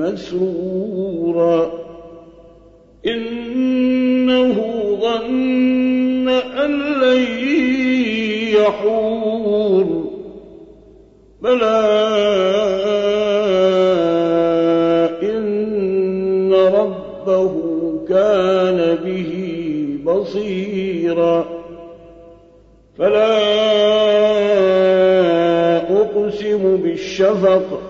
مسرورا. إنه ظن أن لن يحور. بلى إن ربه كان به بصيرا. فلا أقسم بالشفق.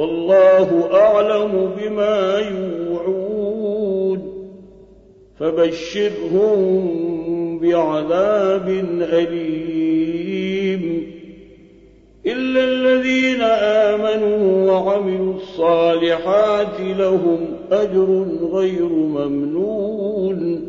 والله أعلم بما يوعون فبشرهم بعذاب أليم إلا الذين آمنوا وعملوا الصالحات لهم أجر غير ممنون